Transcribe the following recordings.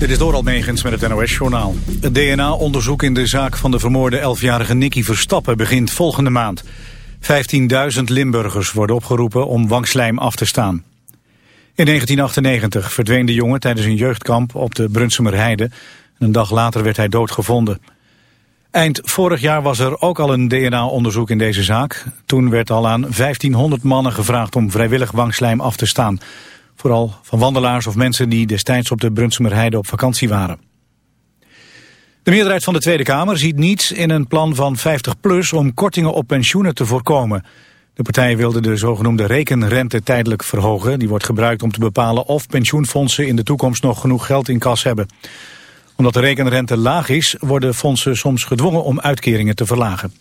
Dit is Doral Megens met het NOS-journaal. Het DNA-onderzoek in de zaak van de vermoorde 11-jarige Nicky Verstappen begint volgende maand. 15.000 Limburgers worden opgeroepen om wangslijm af te staan. In 1998 verdween de jongen tijdens een jeugdkamp op de Brunsumerheide. Een dag later werd hij doodgevonden. Eind vorig jaar was er ook al een DNA-onderzoek in deze zaak. Toen werd al aan 1500 mannen gevraagd om vrijwillig wangslijm af te staan... Vooral van wandelaars of mensen die destijds op de Brunsumerheide op vakantie waren. De meerderheid van de Tweede Kamer ziet niets in een plan van 50PLUS om kortingen op pensioenen te voorkomen. De partij wilde de zogenoemde rekenrente tijdelijk verhogen. Die wordt gebruikt om te bepalen of pensioenfondsen in de toekomst nog genoeg geld in kas hebben. Omdat de rekenrente laag is, worden fondsen soms gedwongen om uitkeringen te verlagen.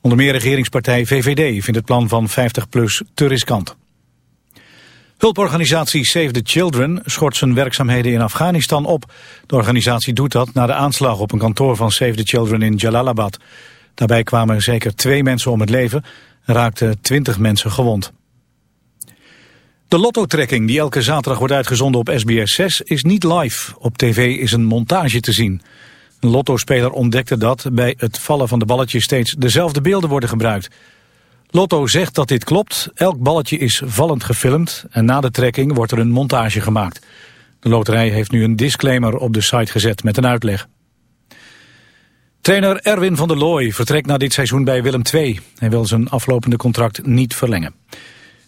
Onder meer regeringspartij VVD vindt het plan van 50PLUS te riskant. Hulporganisatie Save the Children schort zijn werkzaamheden in Afghanistan op. De organisatie doet dat na de aanslag op een kantoor van Save the Children in Jalalabad. Daarbij kwamen zeker twee mensen om het leven en raakten twintig mensen gewond. De lottotrekking die elke zaterdag wordt uitgezonden op SBS 6 is niet live. Op tv is een montage te zien. Een lottospeler ontdekte dat bij het vallen van de balletjes steeds dezelfde beelden worden gebruikt. Lotto zegt dat dit klopt. Elk balletje is vallend gefilmd en na de trekking wordt er een montage gemaakt. De loterij heeft nu een disclaimer op de site gezet met een uitleg. Trainer Erwin van der Looy vertrekt na dit seizoen bij Willem II. Hij wil zijn aflopende contract niet verlengen.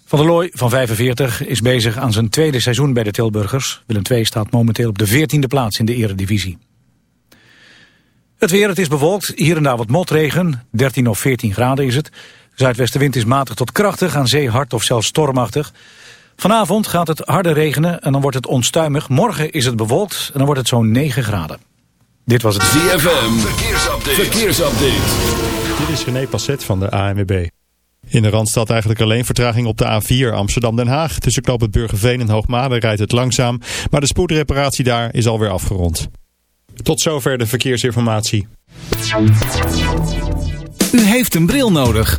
Van der Looy van 45 is bezig aan zijn tweede seizoen bij de Tilburgers. Willem II staat momenteel op de 14e plaats in de eredivisie. Het weer, het is bewolkt, hier en daar wat motregen. 13 of 14 graden is het. Zuidwestenwind is matig tot krachtig, aan zee hard of zelfs stormachtig. Vanavond gaat het harder regenen en dan wordt het onstuimig. Morgen is het bewolkt en dan wordt het zo'n 9 graden. Dit was het ZFM. Verkeersupdate. Verkeersupdate. Dit is René Passet van de ANWB. In de Randstad eigenlijk alleen vertraging op de A4 Amsterdam-Den Haag. Tussen knoop het Burgerveen en Hoogmade rijdt het langzaam. Maar de spoedreparatie daar is alweer afgerond. Tot zover de verkeersinformatie. U heeft een bril nodig.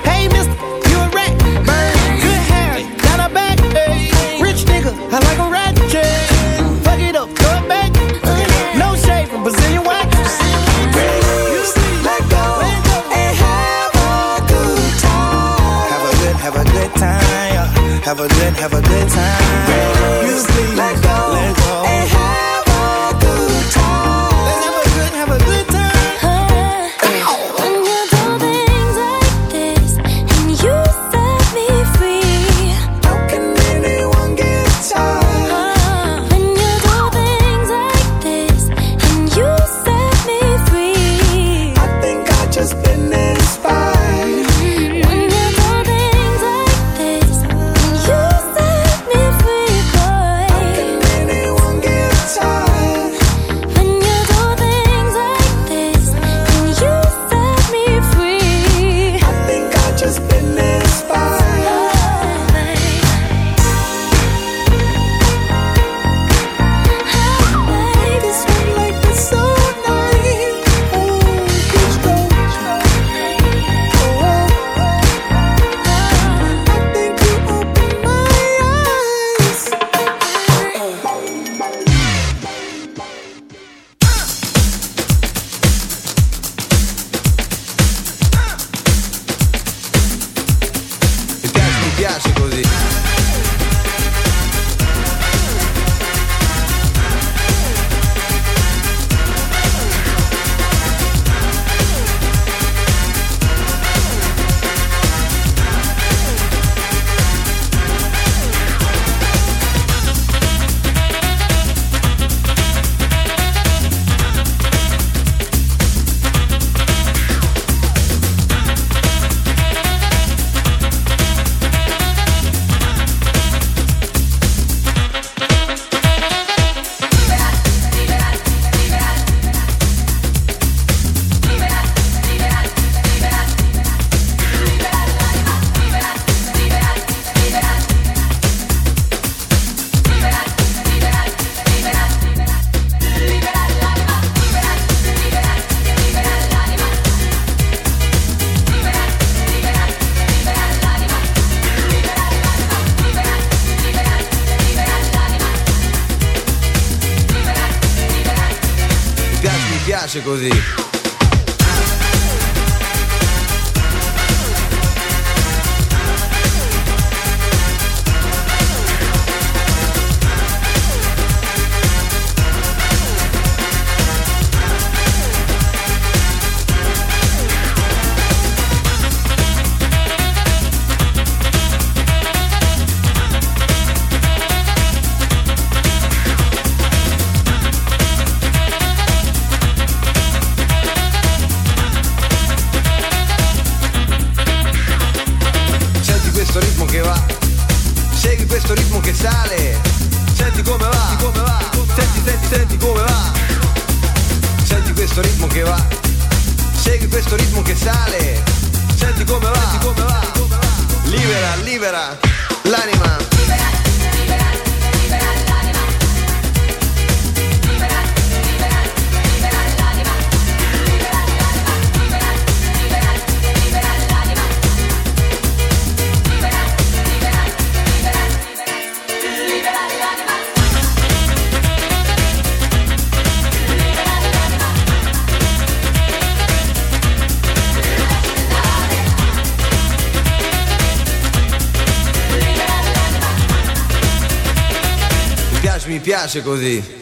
piace così.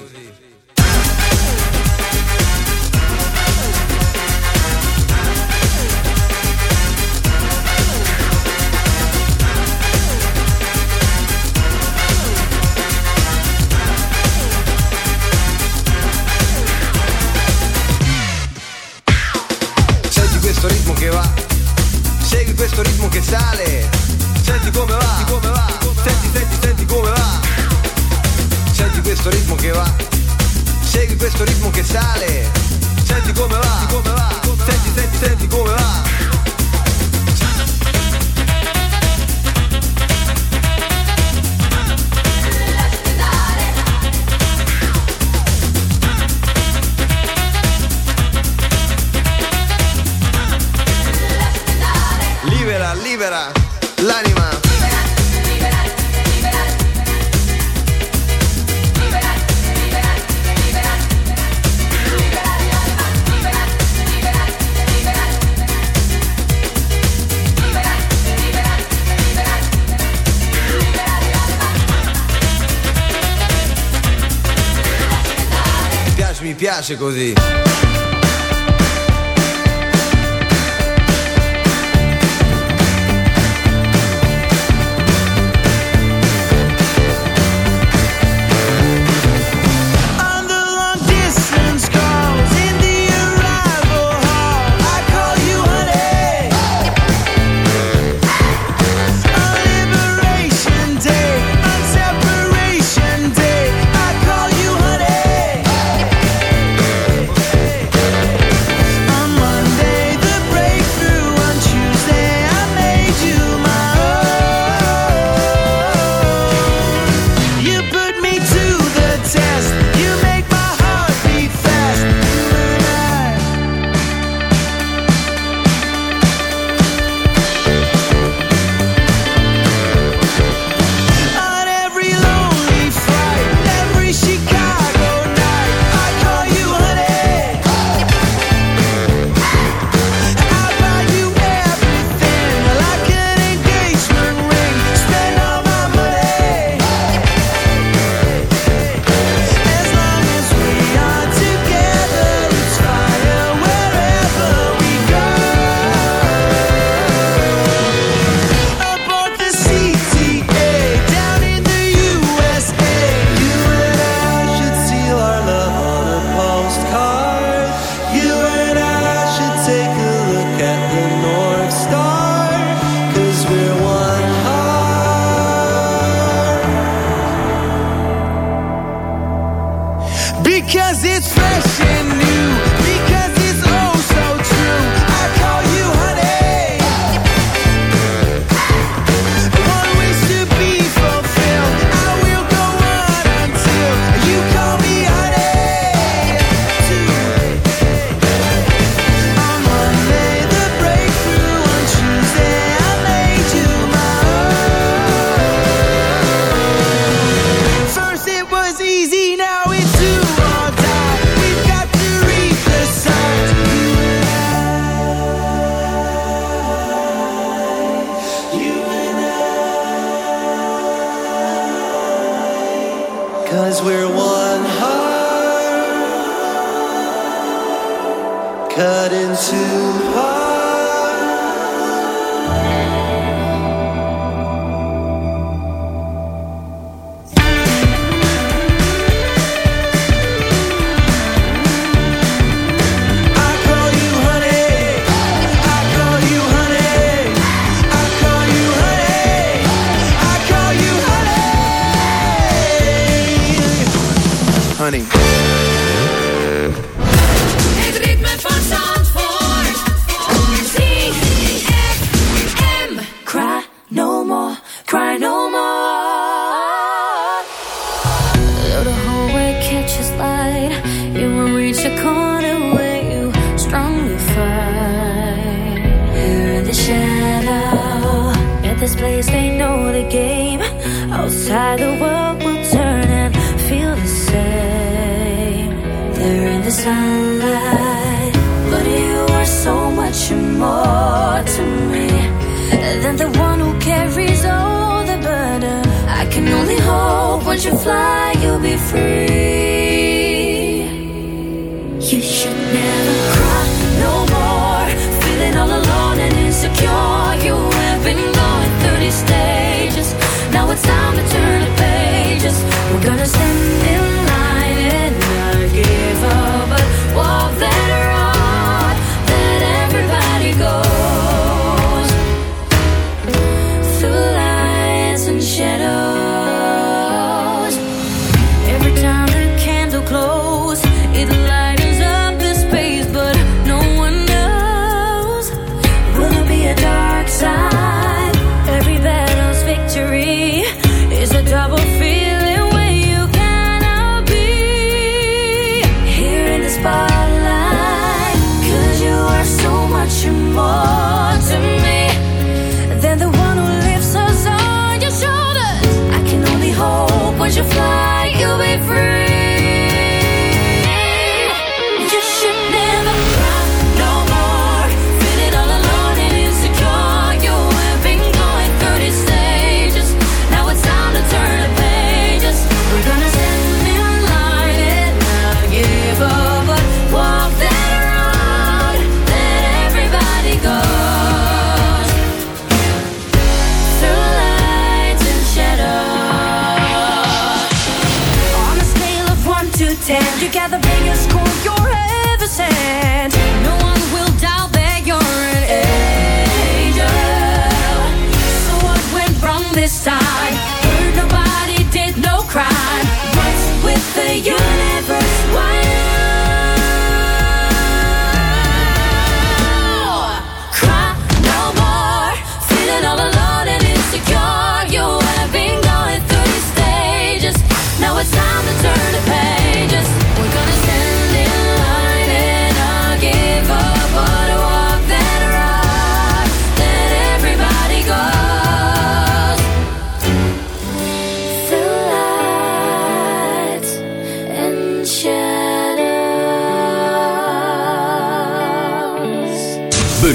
piace così.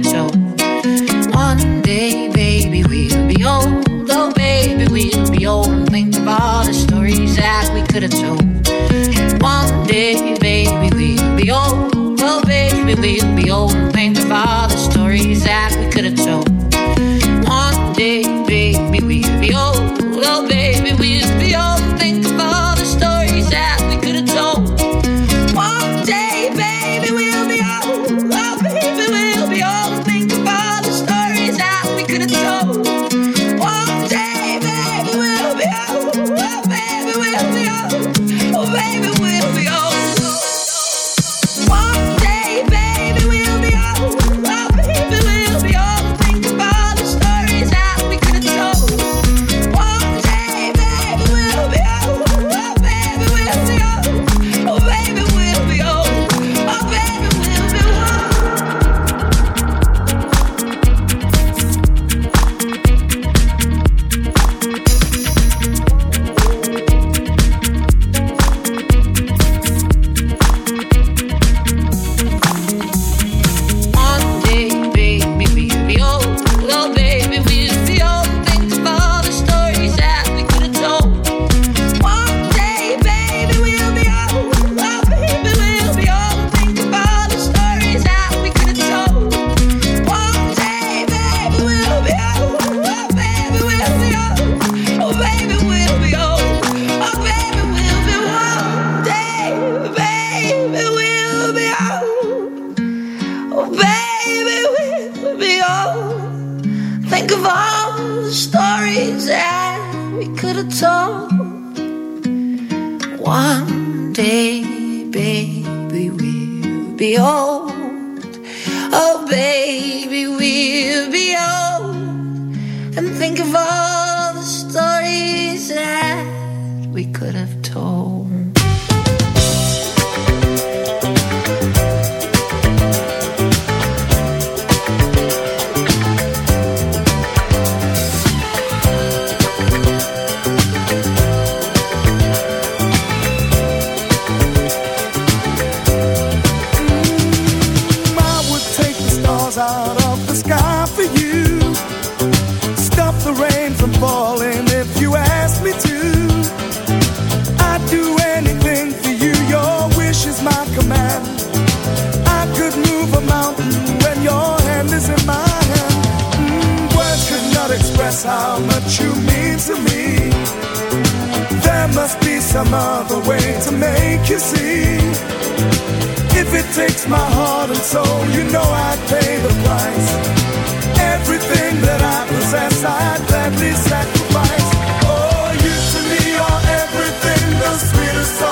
to the. we could have told. some other way to make you see. If it takes my heart and soul, you know I'd pay the price. Everything that I possess, I'd gladly sacrifice. Oh, you to me are everything, the sweetest song.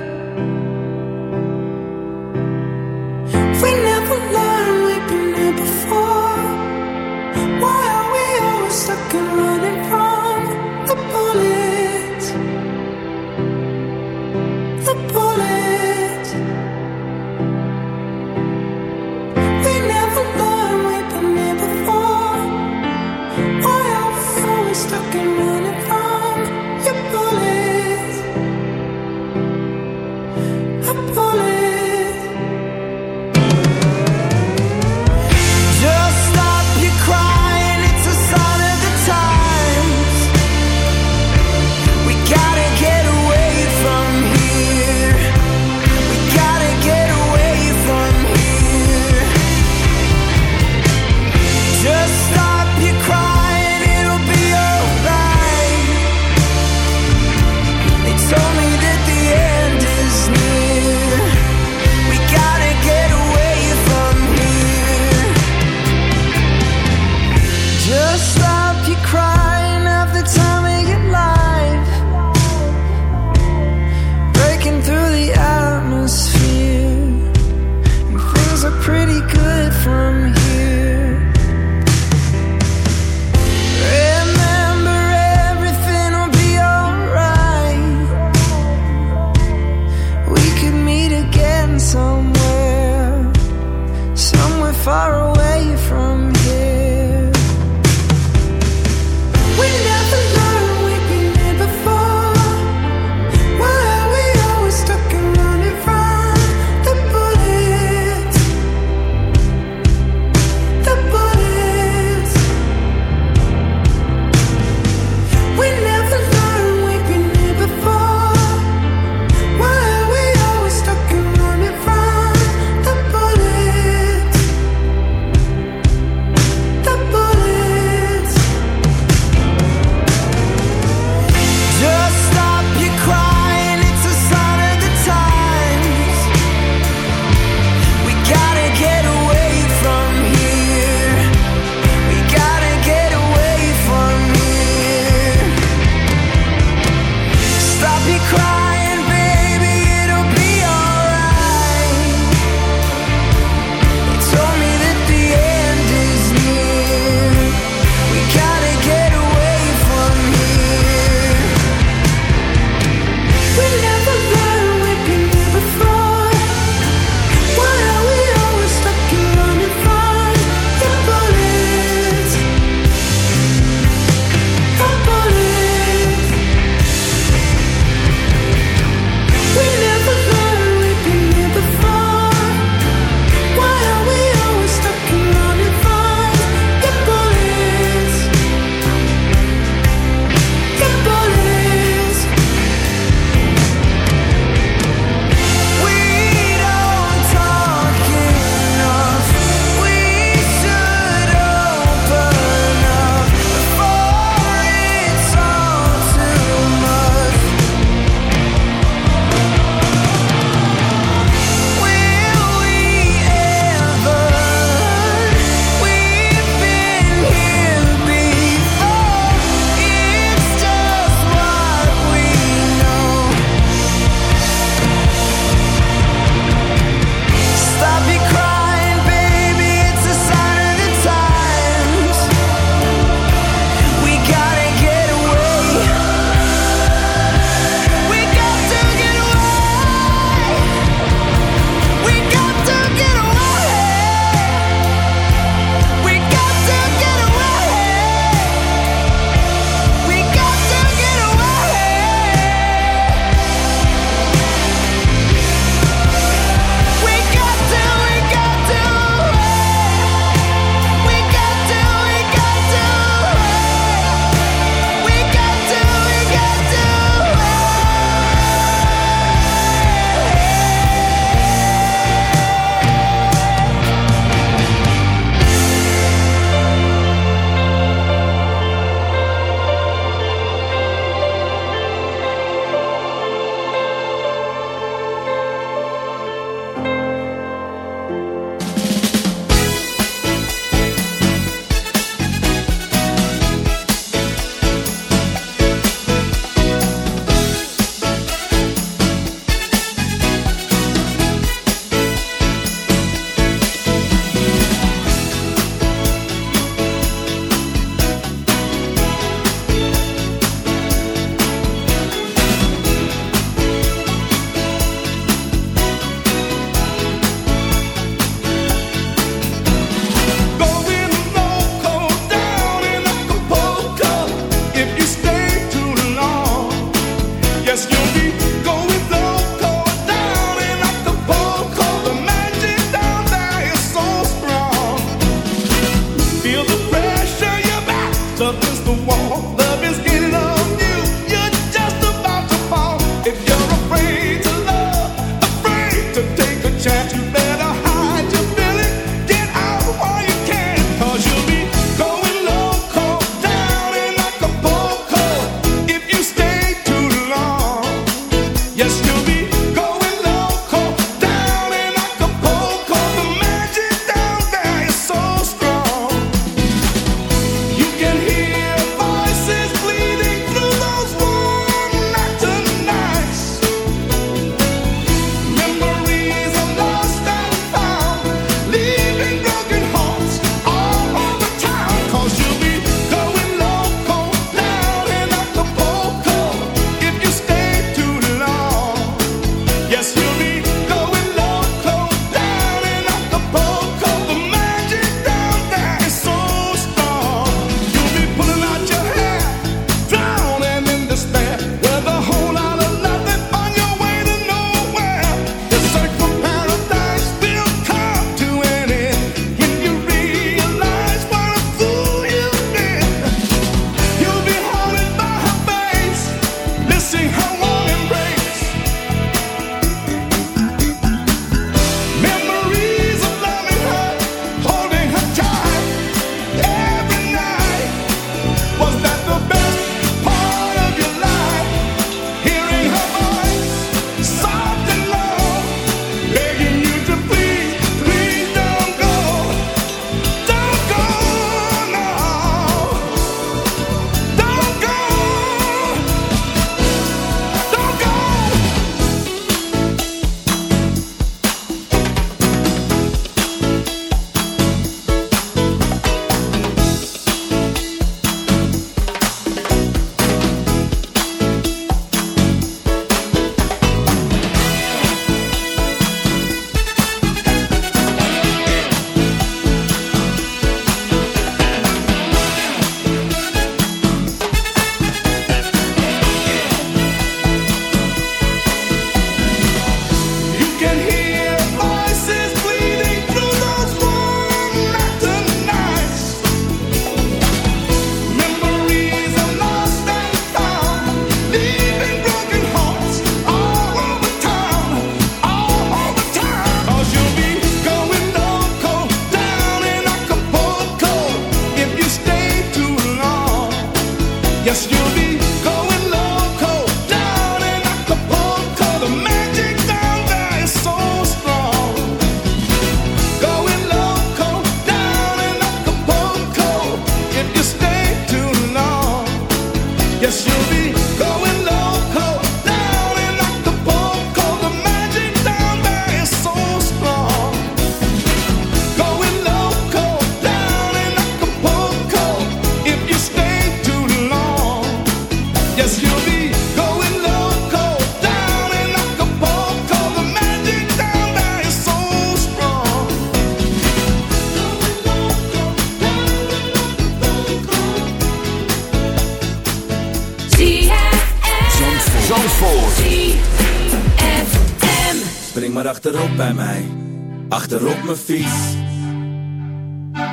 achterop mijn fiets.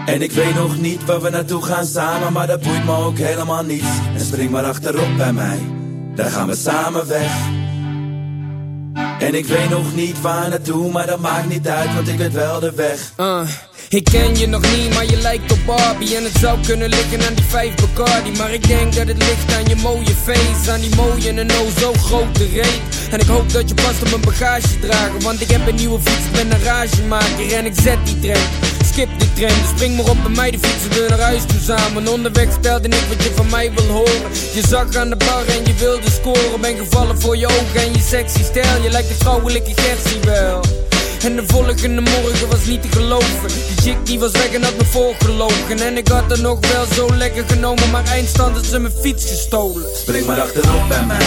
En ik weet nog niet waar we naartoe gaan samen, maar dat boeit me ook helemaal niet. En spring maar achterop bij mij, daar gaan we samen weg. En ik weet nog niet waar naartoe, maar dat maakt niet uit, want ik weet wel de weg. Uh, ik ken je nog niet, maar je lijkt op Barbie En het zou kunnen liggen aan die vijf Bacardi Maar ik denk dat het ligt aan je mooie face Aan die mooie en oh zo grote reet En ik hoop dat je past op mijn bagage dragen Want ik heb een nieuwe fiets, ben een ragemaker En ik zet die trein, skip die trein Dus spring maar op bij mij, de fietsen we naar huis toe samen. Onderweg stelde ik wat je van mij wil horen. Je zag aan de bar en je wilde scoren Ben gevallen voor je ogen en je sexy stijl. Je lijkt de vrouwelijke Gertie wel. En de volgende morgen was niet te geloven. Die chick die was weg en had me voorgelogen. En ik had er nog wel zo lekker genomen Maar eindstand had ze mijn fiets gestolen. Spring maar achterop bij mij,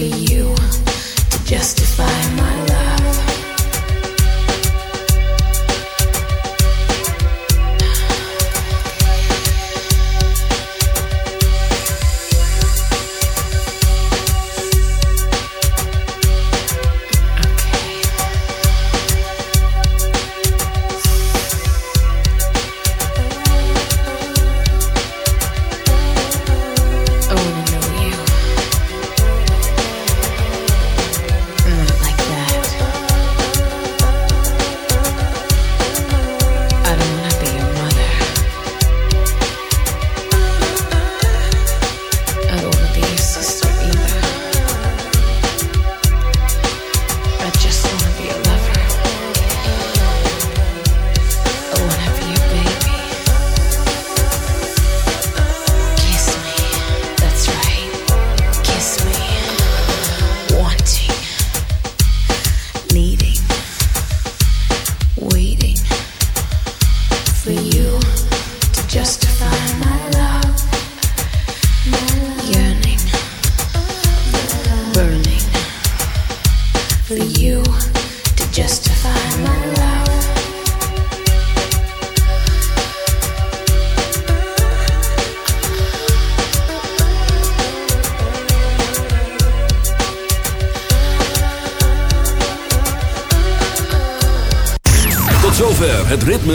for you to just